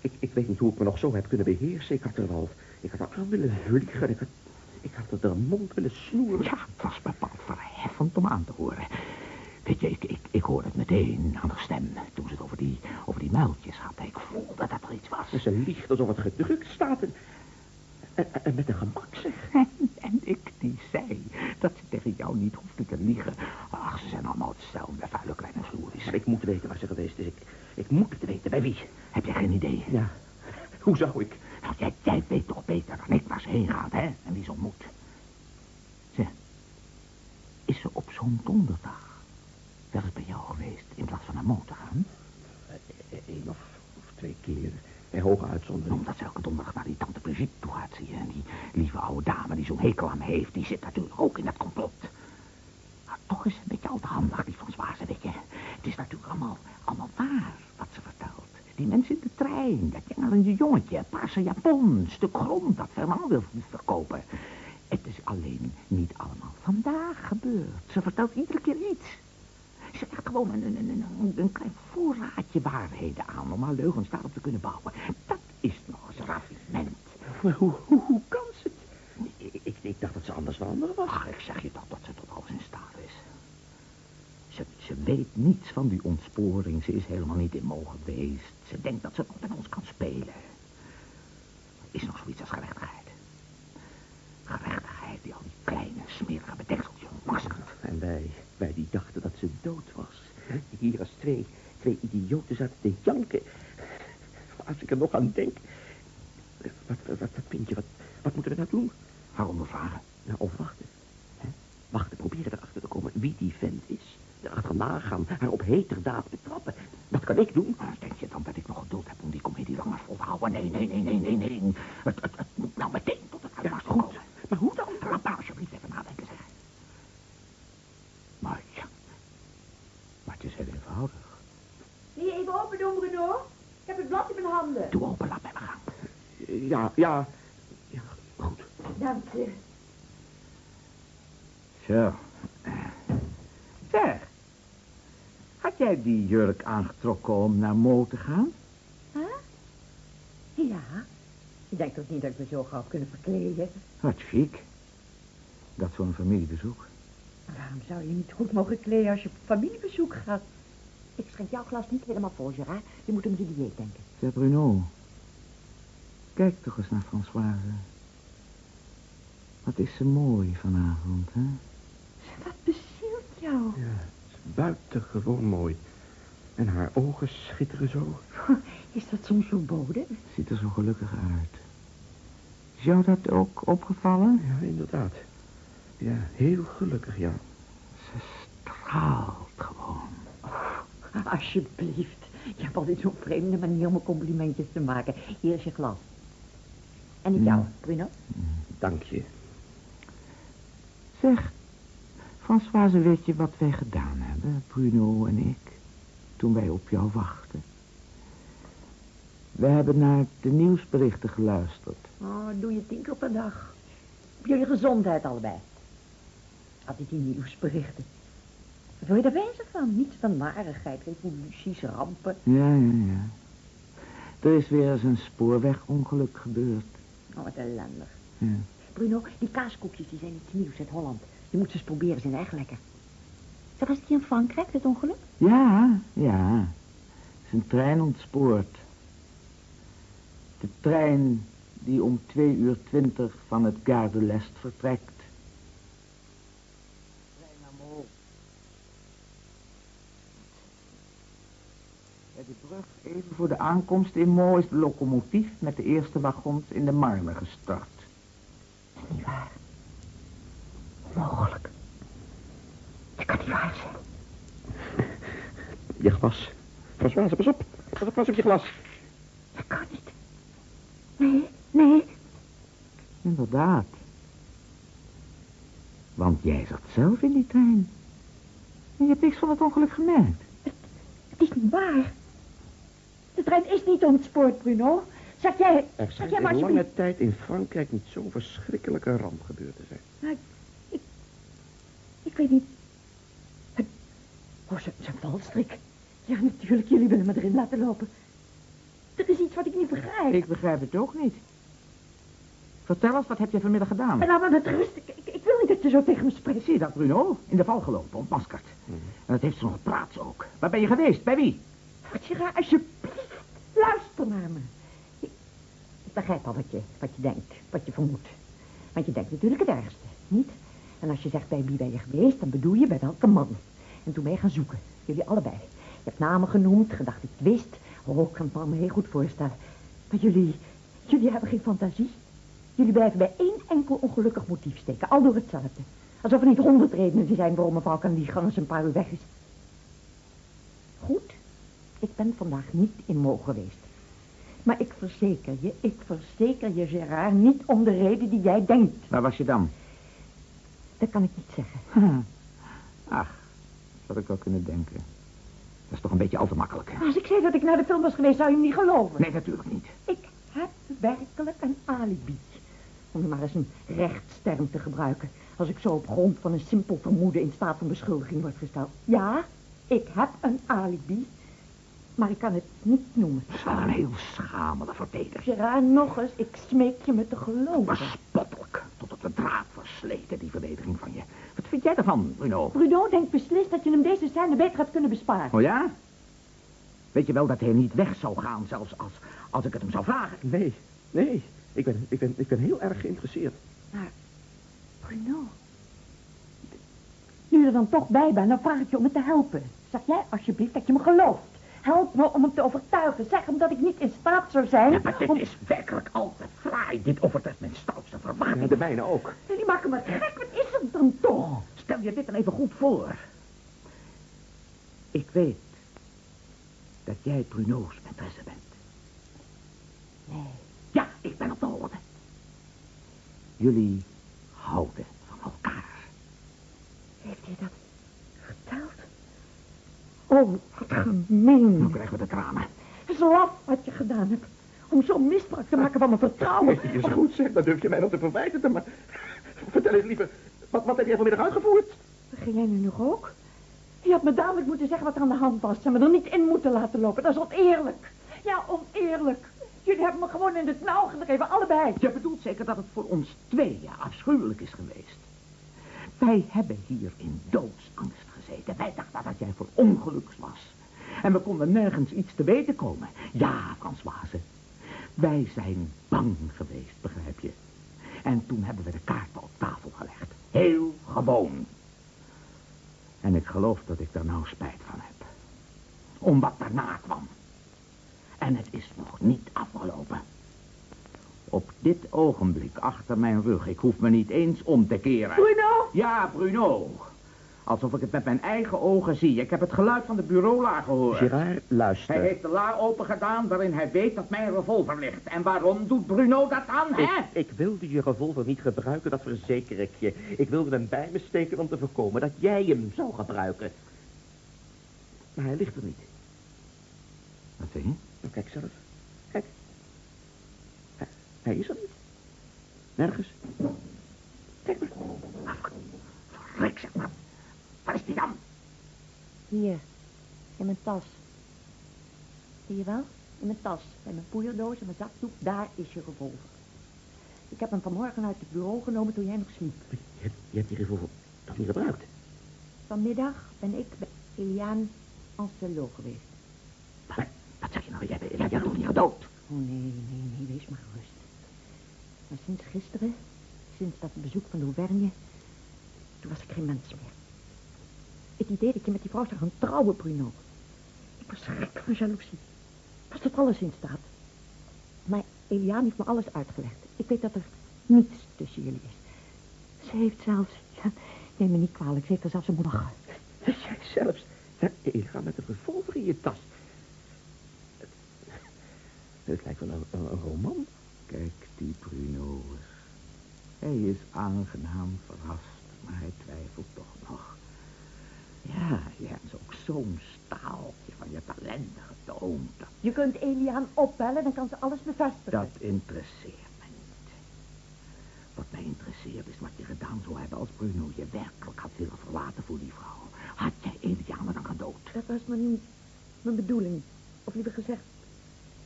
Ik, ik weet niet hoe ik me nog zo heb kunnen beheersen. Ik had er wel... Ik had aan willen vliegen. Ik had, ik had er de mond willen snoeren. Ja, het was bepaald verheffend om aan te horen. Weet je, ik, ik, ik hoorde het meteen aan haar stem toen ze het over die, over die muiltjes had. Ik voelde dat er iets was. Ze liegt alsof het gedrukt staat. En, en, en met een gemak zeg. En, en ik die zei dat ze tegen jou niet hoefde te liegen. Ach, ze zijn allemaal hetzelfde, vuile kleine sloeries. Maar ik moet weten waar ze geweest is. Ik, ik moet het weten. Bij wie? Heb jij geen idee? Ja. Hoe zou ik? Jij, jij weet toch beter dan ik waar ze heen gaat, hè? En wie ze ontmoet. Zeg, is ze op zo'n donderdag wel eens bij jou geweest in plaats van naar Mo te gaan? Eén of, of twee keer. Bij hoge uitzondering. Omdat ze elke donderdag naar die tante Brigitte toe gaat, zie je. En die lieve oude dame die zo'n hekel aan me heeft, die zit natuurlijk ook in dat complot. Maar toch is ze een beetje al te handig, die van Zwaarse, weet je. Het is natuurlijk allemaal, allemaal waar wat ze vertelt. Die mensen in de trein, dat jengelende jongetje, paarse japon, stuk grond dat Fernand wil verkopen. Het is alleen niet allemaal vandaag gebeurd. Ze vertelt iedere keer iets. Ze legt gewoon een, een, een, een klein voorraadje waarheden aan om haar leugens daarop te kunnen bouwen. Dat is nog eens raffinement. Maar hoe, hoe, hoe kan ze het? Ik, ik, ik dacht dat ze anders van anderen was. Ach, ik zeg je toch dat ze tot alles in staat is. Ze, ze weet niets van die ontsporing. Ze is helemaal niet in Mo geweest. Ze denkt dat ze met ons kan spelen. Is nog zoiets als gerechtigheid. Gerechtigheid die al die kleine, smerige bedekseltjes ontmaskert. En wij, wij die dachten dat ze dood was. Hier als twee, twee idioten zaten te janken. Als ik er nog aan denk. Wat, wat, wat vind je? Wat, wat moeten we nou doen? Haar ondervragen. Nou, of wachten. Hè? Wachten, proberen erachter te komen wie die vent is. Erachterna gaan, haar op heterdaad betrappen. Dat kan ik doen. Houden? Nee, nee, nee, nee, nee, nee. Het, het, het moet nou meteen tot het uitbarst goed. komen. Maar hoe dan? Laat maar alsjeblieft even nadenken, zeg. Maar ja. Maar het is heel eenvoudig. Wil je even open doen, Bruno? Ik heb het blad in mijn handen. Doe open, laat mij maar gaan. Ja, ja. Ja, goed. Dank je. Zo. Zeg. Had jij die jurk aangetrokken om naar Mo te gaan? Huh? Ja. Je denkt toch niet dat ik me zo gauw heb kunnen verkleden? Wat chic. Dat voor een familiebezoek. Maar waarom zou je niet goed mogen kleden als je op familiebezoek gaat? Ik schenk jouw glas niet helemaal vol, Gerard. Je moet hem de dieet denken. Zeg Bruno. Kijk toch eens naar Françoise. Wat is ze mooi vanavond, hè? Wat bezielt jou? Ja, het is buitengewoon mooi. En haar ogen schitteren zo. Is dat soms verboden? Ziet er zo gelukkig uit. Is jou dat ook opgevallen? Ja, inderdaad. Ja, heel gelukkig, ja. Ze straalt gewoon. Alsjeblieft. Je hebt altijd zo'n vreemde manier om me complimentjes te maken. Hier is je glas. En ik jou, Bruno. Dank je. Zeg, Françoise, weet je wat wij gedaan hebben, Bruno en ik, toen wij op jou wachten? We hebben naar de nieuwsberichten geluisterd. Oh, doe je tien keer per dag. Op jullie gezondheid allebei. Altijd die nieuwsberichten. Wat wil je daar bezig van? Niets van narigheid, revoluties, rampen. Ja, ja, ja. Er is weer eens een spoorwegongeluk gebeurd. Oh, wat ellendig. Ja. Bruno, die kaaskoekjes die zijn iets nieuws uit Holland. Je moet ze eens proberen, ze zijn erg lekker. Zeg, was het hier in Frankrijk, het ongeluk? Ja, ja. Is een trein ontspoord. De trein die om twee uur twintig van het Gare de l'Est vertrekt. Trein naar Mo. Bij de brug, even voor de aankomst in Mo, is de locomotief met de eerste wagons in de Marne gestart. Dat is niet waar. Onmogelijk. Dat kan niet waar zijn. Je glas. Françoise, pas op. Pas op, pas op je glas. Dat kan niet. Nee, nee. Inderdaad. Want jij zat zelf in die trein. En je hebt niks van het ongeluk gemerkt. Het is niet waar. De trein is niet ontspoord, Bruno. Zeg jij... Er Zeg schijnt jij maar in lange tijd in Frankrijk niet zo'n verschrikkelijke ramp gebeurd te zijn. Ik... Ik weet niet... Het... Oh, zijn valstrik. Ja, natuurlijk. Jullie willen me erin laten lopen. Er is iets wat ik niet begrijp. Ik begrijp het ook niet. Vertel eens, wat heb je vanmiddag gedaan? En laat me met rust. Ik, ik, ik wil niet dat je zo tegen me spreekt. Zie je dat, Bruno? In de val gelopen, ontmaskerd. En dat heeft ze nog gepraat ook. Waar ben je geweest? Bij wie? Wat je raar, alsjeblieft. Luister naar me. Ik, ik begrijp al wat je, wat je denkt, wat je vermoedt. Want je denkt natuurlijk het ergste, niet? En als je zegt bij wie ben je geweest, dan bedoel je bij welke man. En toen ben je gaan zoeken, jullie allebei. Je hebt namen genoemd, gedacht ik het wist. Oh, ik kan me heel goed voorstellen. Maar jullie, jullie hebben geen fantasie. Jullie blijven bij één enkel ongelukkig motief steken, al door hetzelfde. Alsof er niet honderd redenen zijn waarom een vrouw kan liegen als een paar uur weg is. Goed, ik ben vandaag niet in Mo geweest. Maar ik verzeker je, ik verzeker je, Gerard, niet om de reden die jij denkt. Waar was je dan? Dat kan ik niet zeggen. Ach, dat had ik wel kunnen denken. Dat is toch een beetje al te makkelijk, hè? Als ik zei dat ik naar de film was geweest, zou je me niet geloven. Nee, natuurlijk niet. Ik heb werkelijk een alibi. Om er maar eens een rechtsterm te gebruiken. Als ik zo op grond van een simpel vermoeden in staat van beschuldiging word gesteld. Ja, ik heb een alibi. Maar ik kan het niet noemen. Dat is wel een heel schamele verdediging. Gerard, nog eens, ik smeek je me te geloven. Bespottelijk. Tot op de draad versleten, die verdediging van je. Wat vind jij ervan, Bruno? Bruno denkt beslist dat je hem deze scène beter had kunnen besparen. Oh ja? Weet je wel dat hij niet weg zou gaan, zelfs als, als ik het hem zou vragen? Nee, nee. Ik ben, ik ben, ik ben heel erg geïnteresseerd. Maar, Bruno... Nu je er dan toch bij bent, dan vraag ik je om me te helpen. Zeg jij alsjeblieft dat je me gelooft. Help me om hem te overtuigen. Zeg hem dat ik niet in staat zou zijn... Ja, maar dit om... is werkelijk al te fraai. Dit overtreft mijn stoutste verwachting. De mijne ook. Jullie maken me gek. Wat is het dan toch? Stel je dit dan even goed voor. Ik weet dat jij Bruno's maîtresse bent. Nee. Ja, ik ben op de hoogte. Jullie houden van elkaar. Heeft hij dat? Oh, wat gemeen. Nu krijgen we de tranen. Het is laf wat je gedaan hebt. Om zo'n misbruik te maken van mijn vertrouwen. Het is goed, zeg. Dat durf je mij nog te verwijten. te Maar vertel eens liever, wat, wat heb jij vanmiddag uitgevoerd? Begin jij nu nog ook? Je had me dadelijk moeten zeggen wat er aan de hand was. En me er niet in moeten laten lopen. Dat is oneerlijk. Ja, oneerlijk. Jullie hebben me gewoon in het nauw gedreven, allebei. Je bedoelt zeker dat het voor ons tweeën afschuwelijk is geweest. Wij hebben hier in doodsangst gezeten. Wij dachten dat jij voor ongeluks was. En we konden nergens iets te weten komen. Ja, Françoise. Wij zijn bang geweest, begrijp je. En toen hebben we de kaarten op tafel gelegd. Heel gewoon. En ik geloof dat ik daar nou spijt van heb. Om wat daarna kwam. En het is nog niet afgelopen. Op dit ogenblik, achter mijn rug, ik hoef me niet eens om te keren. Bruno! Ja, Bruno. Alsof ik het met mijn eigen ogen zie. Ik heb het geluid van de bureaula gehoord. Gerard, luister. Hij heeft de la open gedaan waarin hij weet dat mijn revolver ligt. En waarom doet Bruno dat dan, hè? Ik, ik wilde je revolver niet gebruiken, dat verzeker ik je. Ik wilde hem bij me steken om te voorkomen dat jij hem zou gebruiken. Maar hij ligt er niet. Wat zeg je? Nou, kijk zelf. Kijk. Hij, hij is er niet. Nergens. Kijk maar. Verrek, zeg maar. Waar is die dan? Hier, in mijn tas. Zie je wel? In mijn tas. Bij mijn poeierdoos en mijn zakdoek, daar is je revolver. Ik heb hem vanmorgen uit het bureau genomen toen jij nog sliep. Je, hebt- je hebt die revolver toch niet gebruikt? Vanmiddag ben ik bij Eliane Ancelot geweest. Wat, wat zeg je nou? Jij, jij, jij bent toch niet gedood? Oh nee, nee, nee, wees maar gerust. Maar sinds gisteren, sinds dat bezoek van Auvergne, toen was ik geen mens meer. Het idee dat je met die vrouw zou gaan trouwen, Bruno. Ik was gek van jaloezie. Was tot alles in staat. Maar Eliane heeft me alles uitgelegd. Ik weet dat er niets tussen jullie is. Ze heeft zelfs, ja, neem me niet kwalijk, ze heeft er zelfs om lachen. Jij zelfs, Je gaat met een revolver in je tas. Het, het lijkt wel een, een, roman. Kijk, die Bruno. Hij is aangenaam verrast, maar hij twijfelt toch nog. Ja, je hebt ook zo'n staaltje van je talenten getoond. Je kunt Eliaan opbellen, dan kan ze alles bevestigen. Dat interesseert me niet. Wat mij interesseert is wat je gedaan zou hebben als Bruno je werkelijk had willen verlaten voor die vrouw. Had jij Eliane dan gedood? Dat was mijn, mijn bedoeling. Of liever gezegd,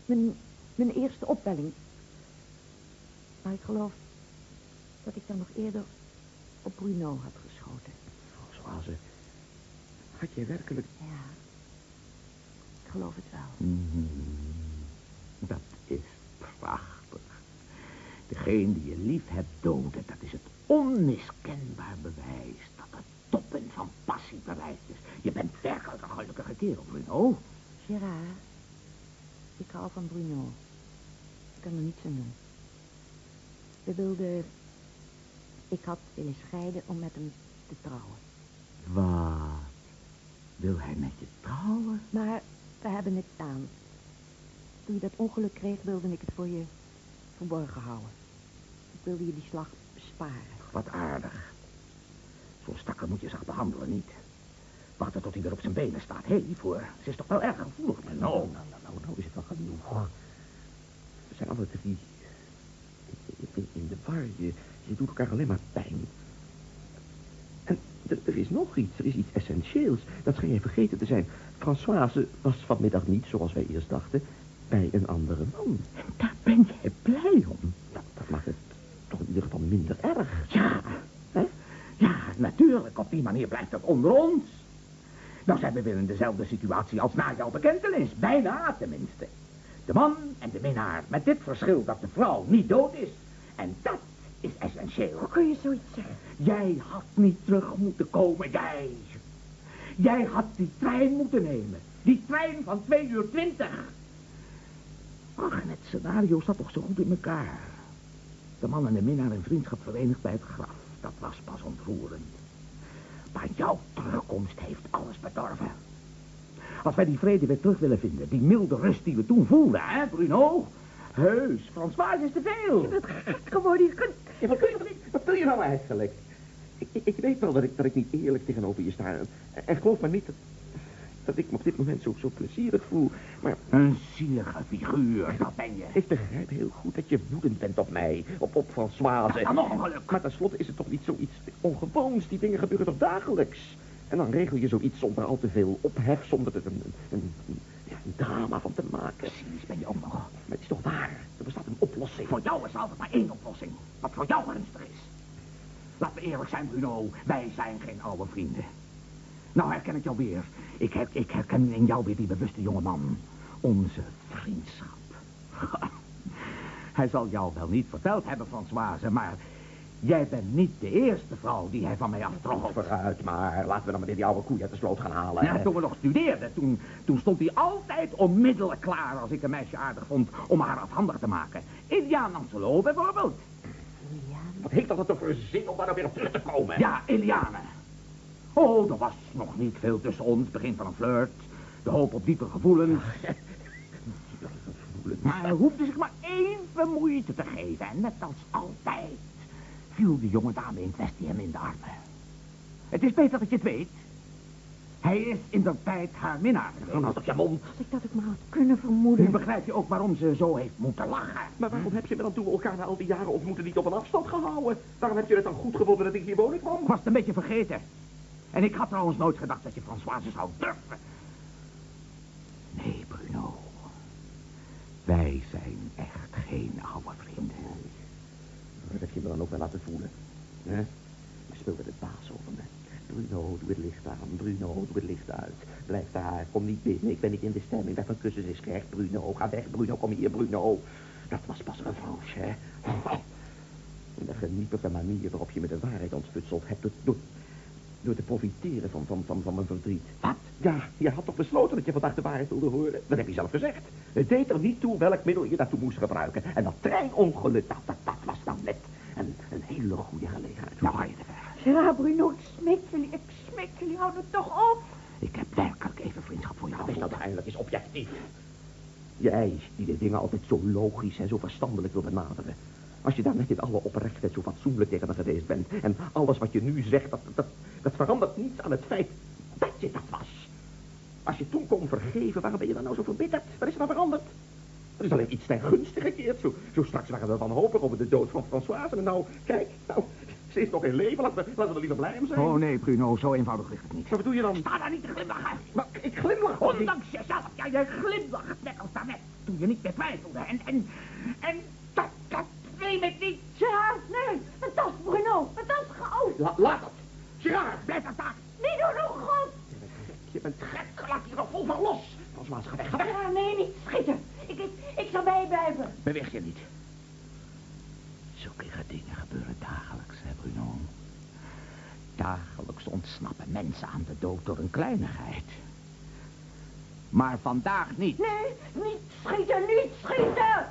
mijn, mijn eerste opbelling. Maar ik geloof dat ik dan nog eerder op Bruno had geschoten. Had jij werkelijk... Ja, ik geloof het wel. Mhm. Dat is prachtig. Degene die je lief hebt doden, dat is het onmiskenbaar bewijs dat het toppen van passie bereikt is. Je bent werkelijk een gelukkige kerel, Bruno. Gerard, ik hou van Bruno. Ik kan er niets aan doen. We wilden... Ik had willen scheiden om met hem te trouwen. Wat? Wil hij met je trouwen? Maar we hebben het aan. Toen je dat ongeluk kreeg, wilde ik het voor je verborgen houden. Ik wilde je die slag sparen. Wat aardig. Zo'n stakker moet je zich behandelen, niet? Wachten tot hij weer op zijn benen staat. Hé, hey, voor. Ze is toch wel erg gevoelig, nou, nou, nou, nou, nou is het wel genoeg. We zijn alle drie in, in de war. Je, je doet elkaar alleen maar pijn. Er is nog iets, er is iets essentieels. Dat schijn je vergeten te zijn. Françoise was vanmiddag niet, zoals wij eerst dachten, bij een andere man. En daar ben jij blij om. Dat, dat maakt het toch in ieder geval minder erg. Ja, hè? Ja, natuurlijk. Op die manier blijft het onder ons. Nou zijn we weer in dezelfde situatie als na jouw bekentenis. Bijna, tenminste. De man en de minnaar. Met dit verschil dat de vrouw niet dood is. En dat is essentieel. Hoe kun je zoiets zeggen? Jij had niet terug moeten komen, jij. Jij had die trein moeten nemen. Die trein van 2 uur 20. Ach, en het scenario zat toch zo goed in elkaar. De man en de minnaar in vriendschap verenigd bij het graf. Dat was pas ontroerend. Maar jouw terugkomst heeft alles bedorven. Als wij die vrede weer terug willen vinden, die milde rust die we toen voelden, hè, Bruno? Heus, François is te veel. Je bent gek geworden, je kunt... Ja, wat, kun je, wat wil je nou eigenlijk? Ik, ik, ik, weet wel dat ik, dat ik niet eerlijk tegenover je sta. En, geloof me niet dat, dat ik me op dit moment zo, zo plezierig voel. Maar... Een zielige figuur, dat ben je. Ik begrijp heel goed dat je woedend bent op mij. Op, op Françoise. Dat nog een geluk. Maar tenslotte is het toch niet zoiets ongewoons. Die dingen gebeuren toch dagelijks. En dan regel je zoiets zonder al te veel ophef. Zonder er een, een, een, een drama van te maken. Cynisch ben je ook nog. Maar het is toch waar? Er bestaat een oplossing. Voor jou is er altijd maar één oplossing. Wat voor jou gunstig is. Laten we eerlijk zijn, Bruno. Wij zijn geen oude vrienden. Nou herken ik jou weer. Ik, her, ik herken in jou weer die bewuste jongeman. Onze vriendschap. Hij zal jou wel niet verteld hebben, Françoise, maar... Jij bent niet de eerste vrouw die hij van mij aftrok. Vooruit, maar laten we dan maar die oude koe uit de sloot gaan halen. Ja, toen we nog studeerden, toen, toen stond hij altijd onmiddellijk klaar als ik een meisje aardig vond om haar afhandig te maken. Ilian Anselot bijvoorbeeld. Wat heeft dat er voor zin om daar nou weer op terug te komen? Ja, Eliane. Oh, er was nog niet veel tussen ons, begin van een flirt. De hoop op diepe gevoelens. Maar hij hoefde zich maar even moeite te geven. En net als altijd viel de jonge dame in kwestie hem in de armen. Het is beter dat je het weet. Hij is in de tijd haar minnaar. Nou, dat je mond. Als ik dat ik maar had kunnen vermoeden. Nu begrijp je ook waarom ze zo heeft moeten lachen. Maar waarom heb je me dan toen we elkaar na al die jaren ontmoeten niet op een afstand gehouden? Waarom heb je het dan goed gevonden dat ik hier wonen kwam? Ik was het een beetje vergeten. En ik had trouwens nooit gedacht dat je Françoise zou durven. Nee, Bruno. Wij zijn echt geen oude vrienden. Dat heb me dan ook wel laten voelen. Hè? Je speelde de baas over me. Bruno, doe het licht aan. Bruno, doe het licht uit. Blijf daar, kom niet binnen. Ik ben niet in de stemming. Weg van kussen is krijg. Bruno, ga weg. Bruno, kom hier, Bruno. Dat was pas een revanche, hè. En de geniepige manier waarop je me de waarheid ontfutseld hebt... Door, door, te profiteren van, van, van, van mijn verdriet. Wat? Ja, je had toch besloten dat je vandaag de waarheid wilde horen? Dat heb je zelf gezegd. Het deed er niet toe welk middel je daartoe moest gebruiken. En dat treinongeluk, dat, dat, dat was dan net een, een hele goede gelegenheid. Nou ga je te ver. Ja, Bruno, ik smeek jullie, ik smeek jullie, hou het toch op. Ik heb werkelijk even vriendschap voor jou. Wees nou eindelijk eens objectief. Jij, die de dingen altijd zo logisch en zo verstandelijk wil benaderen. Als je daar net in alle oprechtheid zo fatsoenlijk tegen me geweest bent... en alles wat je nu zegt, dat, dat, dat verandert niets aan het feit dat je dat was. Als je toen kon vergeven, waarom ben je dan nou zo verbitterd? Wat is er nou veranderd? Er is alleen iets ten gunste gekeerd. Zo, zo straks waren we wanhopig over de dood van Françoise. En nou, kijk, nou, ze is nog in leven. Laten we, laten we liever blij om zijn. Oh nee, Bruno, zo eenvoudig ligt het niet. Wat bedoel je dan? Sta daar niet te glimlachen. Maar ik glimlach toch niet? Ondanks jezelf, ja, je glimlacht net als daarnet. Toen je niet meer twijfelde. En, en, en dat, dat neem ik niet. Ja, nee, een tas, Bruno, een tas. La, laat het. Gerard, Blijf. Niet doen, oh god. je bent gek. Laat je er vol van los. Françoise, ga weg, ga weg. Ja, nee, niet schieten. Ik, ik, zal bijblijven. Beweeg je niet. Zulke dingen gebeuren dagelijks, hè, Bruno. Dagelijks ontsnappen mensen aan de dood door een kleinigheid. Maar vandaag niet. Nee, niet schieten, niet schieten.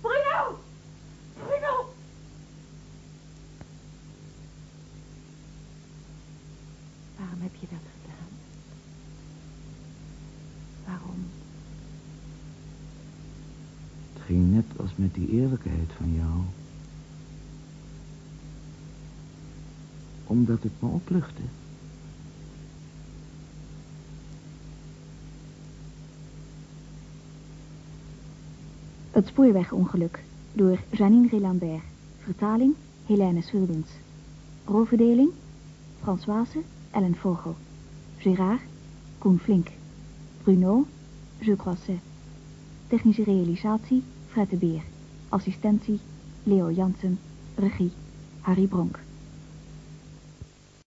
Bruno, Bruno. Waarom heb je dat gedaan? Waarom? Ging net als met die eerlijkheid van jou. Omdat het me opluchtte. Het spoorwegongeluk door Janine Relambert. Vertaling Helene Svuldens. Rolverdeling Françoise Ellen Vogel. Gérard Koen Flink. Bruno Je Croisset. Technische realisatie Fred Beer. Assistentie Leo Jansen. Regie Harry Bronk.